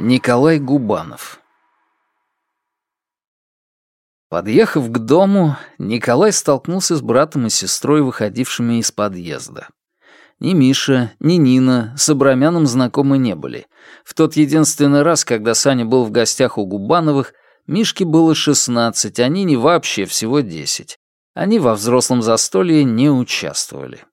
Николай Губанов Подъехав к дому, Николай столкнулся с братом и сестрой, выходившими из подъезда. Ни Миша, ни Нина с Абрамяном знакомы не были. В тот единственный раз, когда Саня был в гостях у Губановых, Мишке было 16, а Нине вообще всего 10. Они во взрослом застолье не участвовали.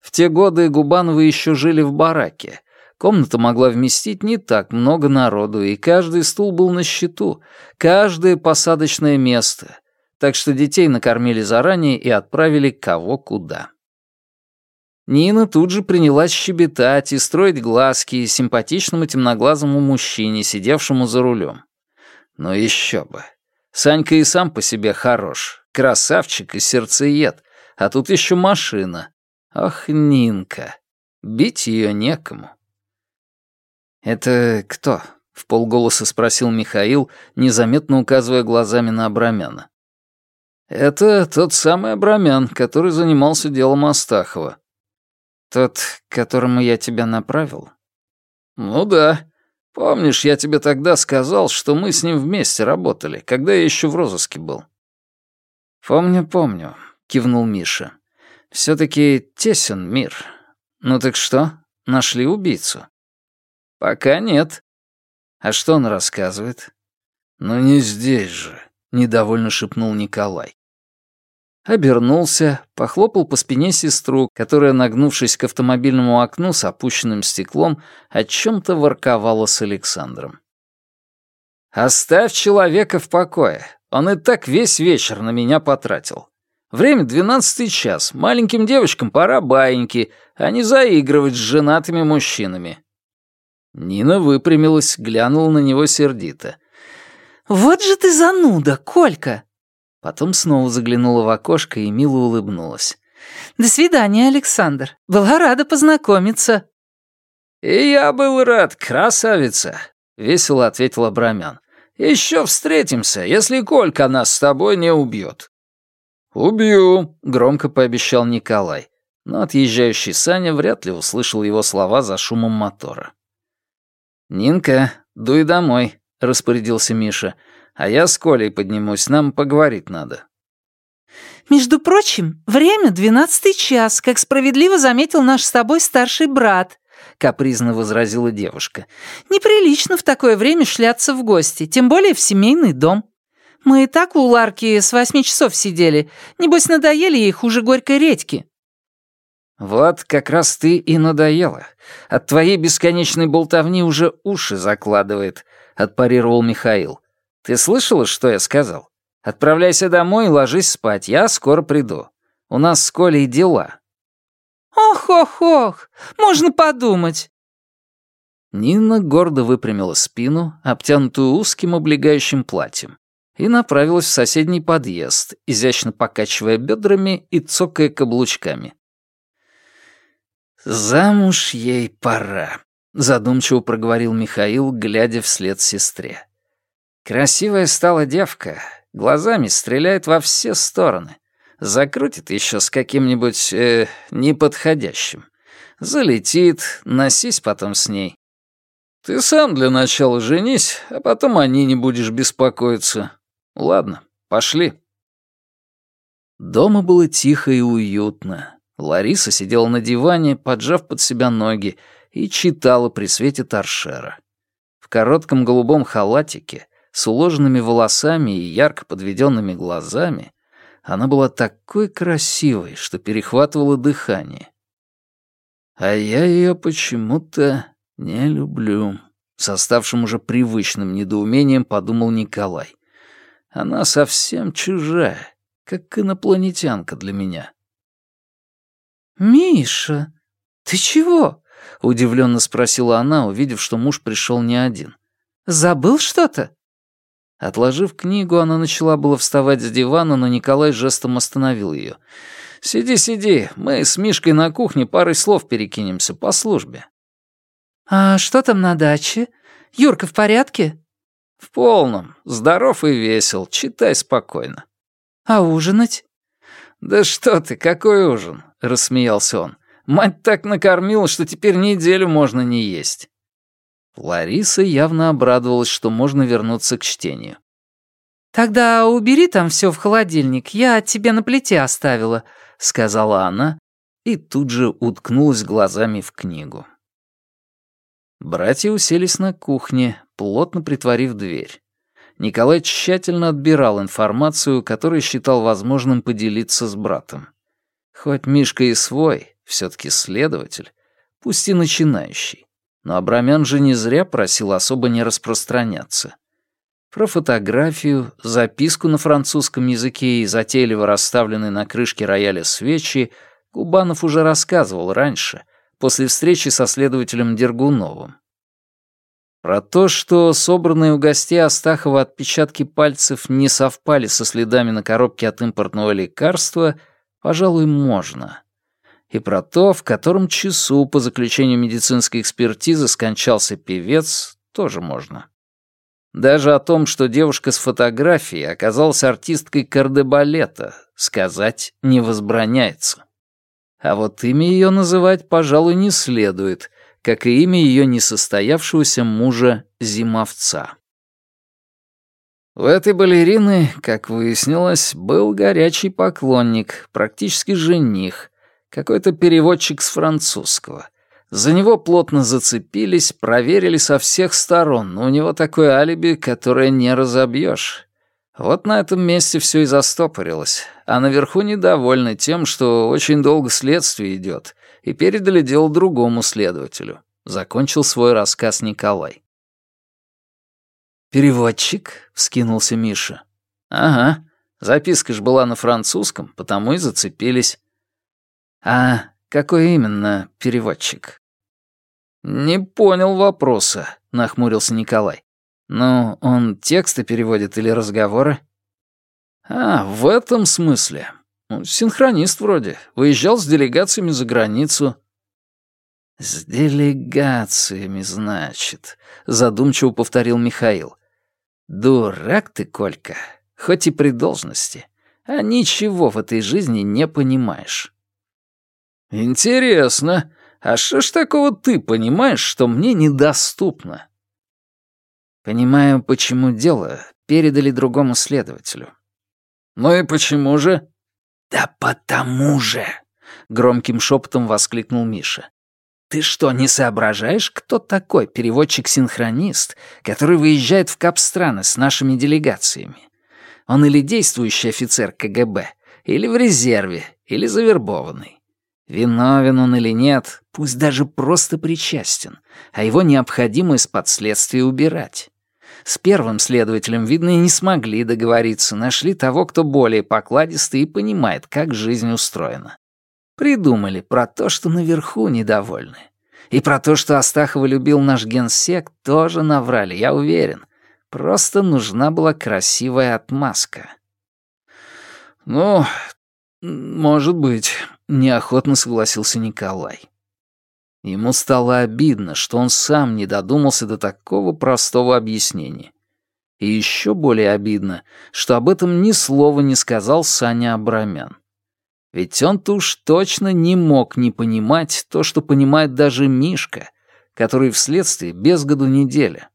В те годы Губановы еще жили в бараке. Комната могла вместить не так много народу, и каждый стул был на счету, каждое посадочное место. Так что детей накормили заранее и отправили кого куда. Нина тут же принялась щебетать и строить глазки симпатичному темноглазому мужчине, сидевшему за рулем. Но еще бы. Санька и сам по себе хорош, красавчик и сердцеед, а тут еще машина. Ох, Нинка, бить ее некому. «Это кто?» — в полголоса спросил Михаил, незаметно указывая глазами на Абрамяна. «Это тот самый Абрамян, который занимался делом Астахова». «Тот, к которому я тебя направил?» «Ну да. Помнишь, я тебе тогда сказал, что мы с ним вместе работали, когда я еще в розыске был?» «Помню, помню», — кивнул Миша. все таки тесен мир. Ну так что, нашли убийцу?» «Пока нет». «А что он рассказывает?» «Ну не здесь же», — недовольно шепнул Николай. Обернулся, похлопал по спине сестру, которая, нагнувшись к автомобильному окну с опущенным стеклом, о чем-то ворковала с Александром. «Оставь человека в покое. Он и так весь вечер на меня потратил. Время двенадцатый час. Маленьким девочкам пора баиньки, а не заигрывать с женатыми мужчинами. Нина выпрямилась, глянула на него сердито. «Вот же ты зануда, Колька!» Потом снова заглянула в окошко и мило улыбнулась. «До свидания, Александр. Была рада познакомиться». «И я был рад, красавица», — весело ответил Абрамян. «Еще встретимся, если Колька нас с тобой не убьет». «Убью», — громко пообещал Николай, но отъезжающий Саня вряд ли услышал его слова за шумом мотора. «Нинка, дуй домой», — распорядился Миша. «А я с Колей поднимусь, нам поговорить надо». «Между прочим, время двенадцатый час, как справедливо заметил наш с тобой старший брат», — капризно возразила девушка. «Неприлично в такое время шляться в гости, тем более в семейный дом. Мы и так у Ларки с восьми часов сидели. Небось, надоели ей хуже горькой редьки». «Вот как раз ты и надоела. От твоей бесконечной болтовни уже уши закладывает», — отпарировал Михаил. «Ты слышала, что я сказал? Отправляйся домой и ложись спать, я скоро приду. У нас с Колей дела». «Ох-ох-ох, можно подумать». Нина гордо выпрямила спину, обтянутую узким облегающим платьем, и направилась в соседний подъезд, изящно покачивая бедрами и цокая каблучками. «Замуж ей пора», — задумчиво проговорил Михаил, глядя вслед сестре. «Красивая стала девка, глазами стреляет во все стороны. Закрутит еще с каким-нибудь э, неподходящим. Залетит, носись потом с ней. Ты сам для начала женись, а потом о ней не будешь беспокоиться. Ладно, пошли». Дома было тихо и уютно. Лариса сидела на диване, поджав под себя ноги, и читала при свете торшера. В коротком голубом халатике, с уложенными волосами и ярко подведенными глазами, она была такой красивой, что перехватывала дыхание. А я ее почему-то не люблю. С оставшим уже привычным недоумением подумал Николай. Она совсем чужая, как инопланетянка для меня. «Миша, ты чего?» — удивленно спросила она, увидев, что муж пришел не один. «Забыл что-то?» Отложив книгу, она начала было вставать с дивана, но Николай жестом остановил ее. «Сиди, сиди, мы с Мишкой на кухне парой слов перекинемся по службе». «А что там на даче? Юрка в порядке?» «В полном. Здоров и весел. Читай спокойно». «А ужинать?» «Да что ты, какой ужин? — рассмеялся он. «Мать так накормила, что теперь неделю можно не есть». Лариса явно обрадовалась, что можно вернуться к чтению. «Тогда убери там все в холодильник, я тебе на плите оставила», — сказала она и тут же уткнулась глазами в книгу. Братья уселись на кухне, плотно притворив дверь. Николай тщательно отбирал информацию, которую считал возможным поделиться с братом. Хоть Мишка и свой, все таки следователь, пусть и начинающий, но Абрамян же не зря просил особо не распространяться. Про фотографию, записку на французском языке и затейливо расставленные на крышке рояля свечи Губанов уже рассказывал раньше, после встречи со следователем Дергуновым. Про то, что собранные у гостей Астахова отпечатки пальцев не совпали со следами на коробке от импортного лекарства, пожалуй, можно. И про то, в котором часу по заключению медицинской экспертизы скончался певец, тоже можно. Даже о том, что девушка с фотографией оказалась артисткой кардебалета, сказать не возбраняется. А вот имя ее называть, пожалуй, не следует — как и имя ее несостоявшегося мужа Зимовца. У этой балерины, как выяснилось, был горячий поклонник, практически жених, какой-то переводчик с французского. За него плотно зацепились, проверили со всех сторон, но у него такое алиби, которое не разобьешь. Вот на этом месте все и застопорилось, а наверху недовольны тем, что очень долго следствие идет, и передали дело другому следователю. Закончил свой рассказ Николай. «Переводчик?» — вскинулся Миша. «Ага. Записка ж была на французском, потому и зацепились». «А какой именно переводчик?» «Не понял вопроса», — нахмурился Николай. «Ну, он тексты переводит или разговоры?» «А, в этом смысле. Ну, синхронист вроде. Выезжал с делегациями за границу». «С делегациями, значит», — задумчиво повторил Михаил. «Дурак ты, Колька, хоть и при должности, а ничего в этой жизни не понимаешь». «Интересно, а что ж такого ты понимаешь, что мне недоступно?» «Понимаю, почему дело передали другому следователю». «Ну и почему же?» «Да потому же!» — громким шепотом воскликнул Миша. «Ты что, не соображаешь, кто такой переводчик-синхронист, который выезжает в Капстраны с нашими делегациями? Он или действующий офицер КГБ, или в резерве, или завербованный. Виновен он или нет, пусть даже просто причастен, а его необходимо из подследствия убирать. С первым следователем, видно, и не смогли договориться, нашли того, кто более покладистый и понимает, как жизнь устроена. Придумали про то, что наверху недовольны. И про то, что Астахова любил наш генсек, тоже наврали, я уверен. Просто нужна была красивая отмазка. «Ну, может быть», — неохотно согласился Николай. Ему стало обидно, что он сам не додумался до такого простого объяснения. И еще более обидно, что об этом ни слова не сказал Саня Абрамян. Ведь он-то уж точно не мог не понимать то, что понимает даже Мишка, который вследствие без году неделя.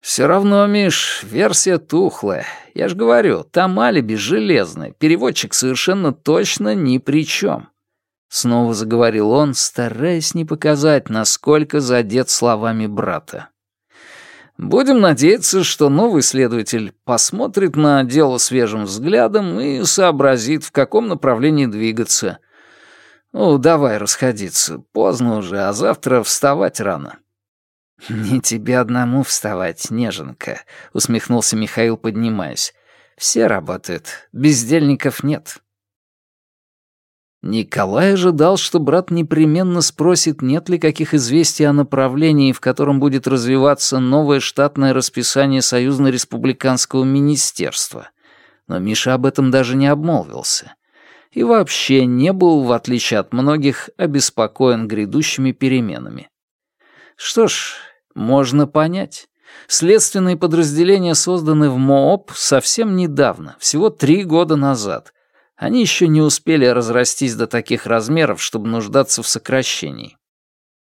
«Все равно, Миш, версия тухлая. Я ж говорю, там алиби железное, переводчик совершенно точно ни при чем. Снова заговорил он, стараясь не показать, насколько задет словами брата. Будем надеяться, что новый следователь посмотрит на дело свежим взглядом и сообразит, в каком направлении двигаться. Ну, давай расходиться. Поздно уже, а завтра вставать рано. «Не тебе одному вставать, неженка», — усмехнулся Михаил, поднимаясь. «Все работают. Бездельников нет». Николай ожидал, что брат непременно спросит, нет ли каких известий о направлении, в котором будет развиваться новое штатное расписание Союзно-республиканского министерства. Но Миша об этом даже не обмолвился. И вообще не был, в отличие от многих, обеспокоен грядущими переменами. Что ж, можно понять. Следственные подразделения созданы в МООП совсем недавно, всего три года назад, они еще не успели разрастись до таких размеров, чтобы нуждаться в сокращении.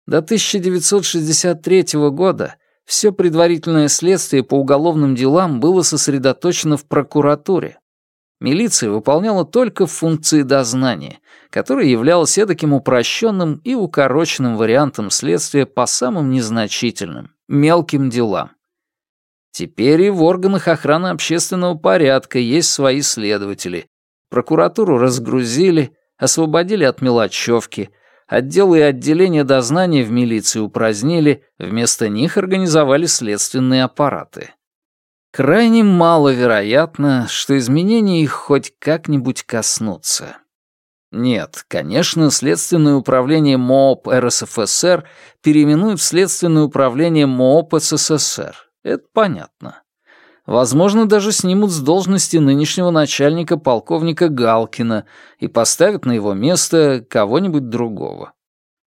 До 1963 года все предварительное следствие по уголовным делам было сосредоточено в прокуратуре. Милиция выполняла только функции дознания, которое являлось эдаким упрощенным и укороченным вариантом следствия по самым незначительным, мелким делам. Теперь и в органах охраны общественного порядка есть свои следователи. Прокуратуру разгрузили, освободили от мелочевки, отделы и отделения дознания в милиции упразднили, вместо них организовали следственные аппараты. Крайне маловероятно, что изменения их хоть как-нибудь коснутся. Нет, конечно, Следственное управление МООП РСФСР переименуют в Следственное управление МООП СССР. Это понятно. Возможно, даже снимут с должности нынешнего начальника полковника Галкина и поставят на его место кого-нибудь другого.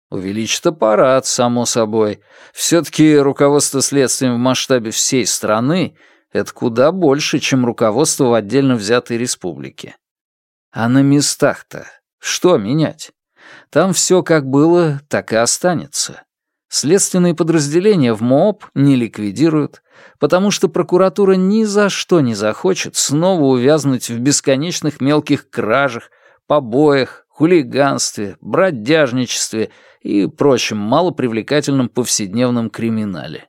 Увеличат аппарат, само собой. Все-таки руководство следствием в масштабе всей страны — это куда больше, чем руководство в отдельно взятой республике. А на местах-то что менять? Там все как было, так и останется. Следственные подразделения в МООП не ликвидируют, потому что прокуратура ни за что не захочет снова увязнуть в бесконечных мелких кражах, побоях, хулиганстве, бродяжничестве и прочем малопривлекательном повседневном криминале.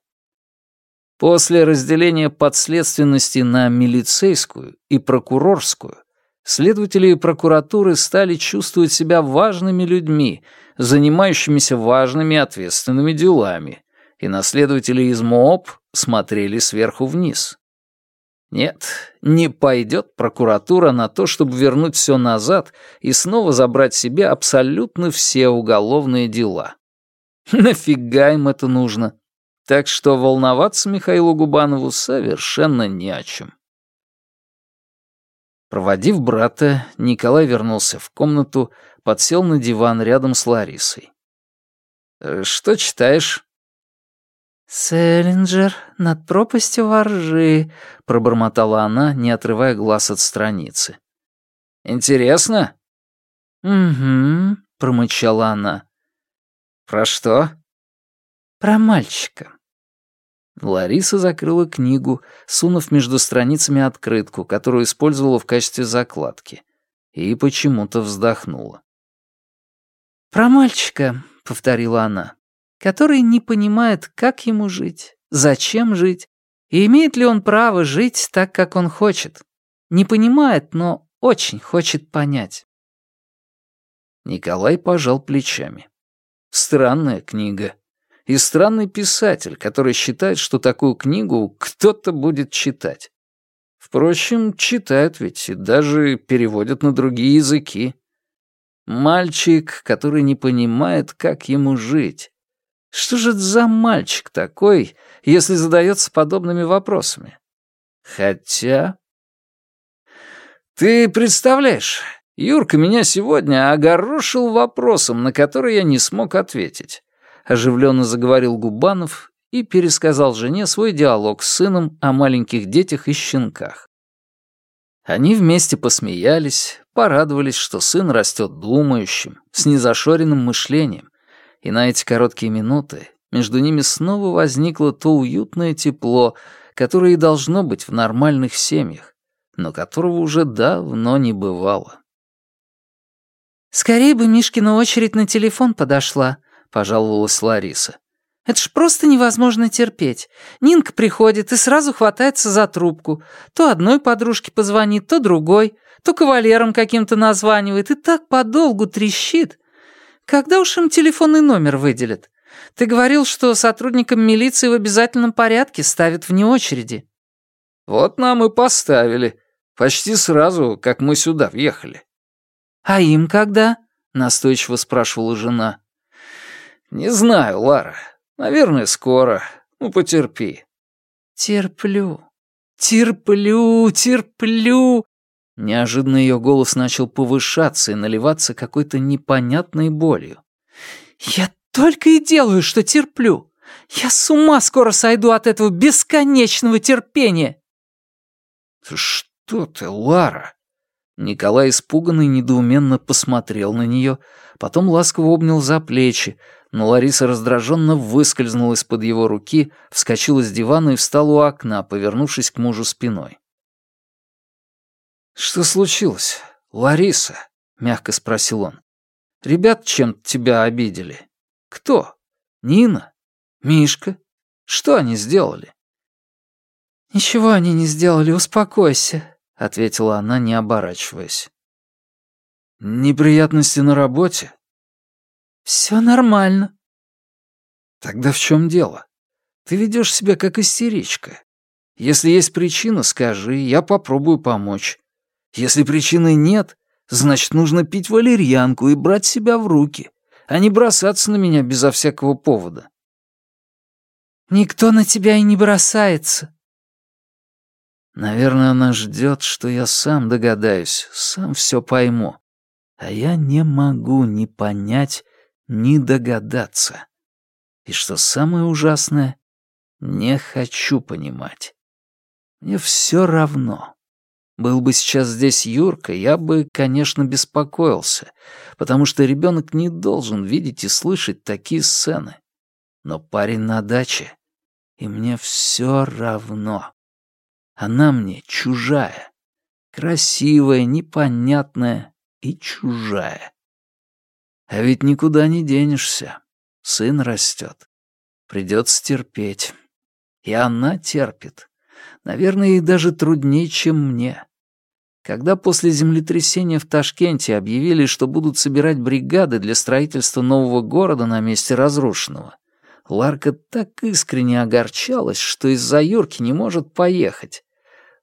После разделения подследственности на милицейскую и прокурорскую следователи и прокуратуры стали чувствовать себя важными людьми, занимающимися важными ответственными делами, и на следователей из МООП смотрели сверху вниз. Нет, не пойдет прокуратура на то, чтобы вернуть все назад и снова забрать себе абсолютно все уголовные дела. Нафига им это нужно? Так что волноваться Михаилу Губанову совершенно не о чем. Проводив брата, Николай вернулся в комнату, подсел на диван рядом с Ларисой. «Э, «Что читаешь?» «Селлинджер над пропастью воржи», — пробормотала она, не отрывая глаз от страницы. «Интересно?» «Угу», — промычала она. «Про что?» «Про мальчика». Лариса закрыла книгу, сунув между страницами открытку, которую использовала в качестве закладки, и почему-то вздохнула. «Про мальчика», — повторила она, — «который не понимает, как ему жить, зачем жить, и имеет ли он право жить так, как он хочет. Не понимает, но очень хочет понять». Николай пожал плечами. «Странная книга и странный писатель, который считает, что такую книгу кто-то будет читать. Впрочем, читают ведь и даже переводят на другие языки. Мальчик, который не понимает, как ему жить. Что же это за мальчик такой, если задается подобными вопросами? Хотя... Ты представляешь, Юрка меня сегодня огорошил вопросом, на который я не смог ответить оживленно заговорил Губанов и пересказал жене свой диалог с сыном о маленьких детях и щенках. Они вместе посмеялись, порадовались, что сын растет думающим, с незашоренным мышлением, и на эти короткие минуты между ними снова возникло то уютное тепло, которое и должно быть в нормальных семьях, но которого уже давно не бывало. «Скорее бы Мишкина очередь на телефон подошла», — пожаловалась Лариса. «Это ж просто невозможно терпеть. Нинка приходит и сразу хватается за трубку. То одной подружке позвонит, то другой, то кавалером каким-то названивает и так подолгу трещит. Когда уж им телефонный номер выделят? Ты говорил, что сотрудникам милиции в обязательном порядке ставят вне очереди». «Вот нам и поставили. Почти сразу, как мы сюда въехали». «А им когда?» — настойчиво спрашивала жена. «Не знаю, Лара. Наверное, скоро. Ну, потерпи». «Терплю, терплю, терплю». Неожиданно ее голос начал повышаться и наливаться какой-то непонятной болью. «Я только и делаю, что терплю. Я с ума скоро сойду от этого бесконечного терпения». «Что ты, Лара? Николай испуганно и недоуменно посмотрел на нее, потом ласково обнял за плечи, но Лариса раздраженно выскользнула из-под его руки, вскочила с дивана и встала у окна, повернувшись к мужу спиной. «Что случилось, Лариса?» — мягко спросил он. «Ребят чем-то тебя обидели? Кто? Нина? Мишка? Что они сделали?» «Ничего они не сделали, успокойся», — ответила она, не оборачиваясь. «Неприятности на работе?» «Все нормально». «Тогда в чем дело? Ты ведешь себя как истеричка. Если есть причина, скажи, я попробую помочь. Если причины нет, значит, нужно пить валерьянку и брать себя в руки, а не бросаться на меня безо всякого повода». «Никто на тебя и не бросается», Наверное, она ждет, что я сам догадаюсь, сам все пойму. А я не могу ни понять, ни догадаться. И что самое ужасное, не хочу понимать. Мне все равно. Был бы сейчас здесь Юрка, я бы, конечно, беспокоился, потому что ребенок не должен видеть и слышать такие сцены. Но парень на даче, и мне все равно. Она мне чужая. Красивая, непонятная и чужая. А ведь никуда не денешься. Сын растет. Придется терпеть. И она терпит. Наверное, ей даже труднее, чем мне. Когда после землетрясения в Ташкенте объявили, что будут собирать бригады для строительства нового города на месте разрушенного, Ларка так искренне огорчалась, что из-за Юрки не может поехать.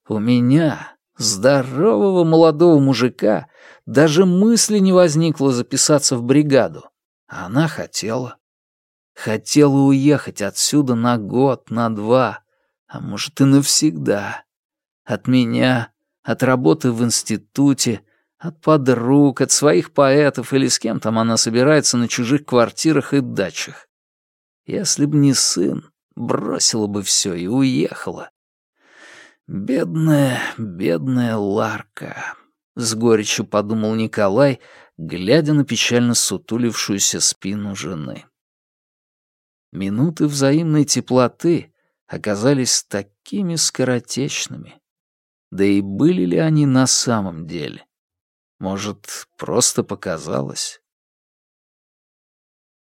У меня, здорового молодого мужика, даже мысли не возникло записаться в бригаду. Она хотела. Хотела уехать отсюда на год, на два, а может и навсегда. От меня, от работы в институте, от подруг, от своих поэтов или с кем там она собирается на чужих квартирах и дачах. Если б не сын, бросила бы все и уехала. «Бедная, бедная Ларка», — с горечью подумал Николай, глядя на печально сутулившуюся спину жены. Минуты взаимной теплоты оказались такими скоротечными. Да и были ли они на самом деле? Может, просто показалось?